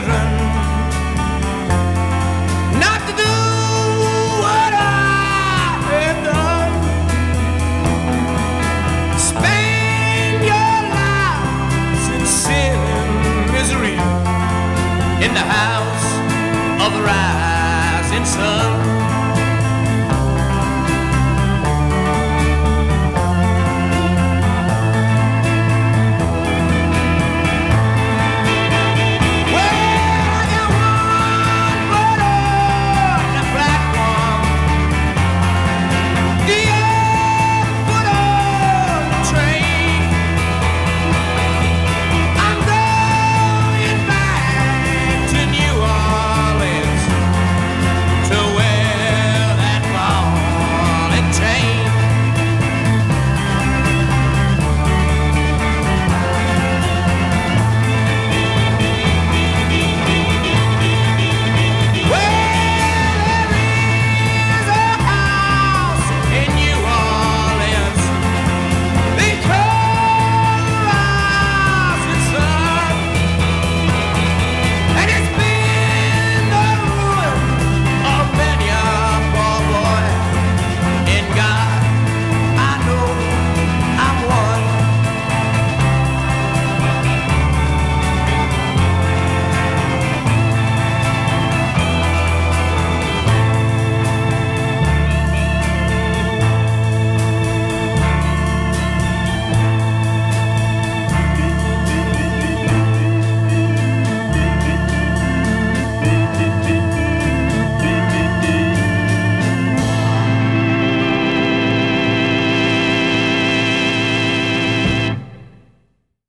children not to do what I have done. Spend your life in sin and misery in the house of the rising sun.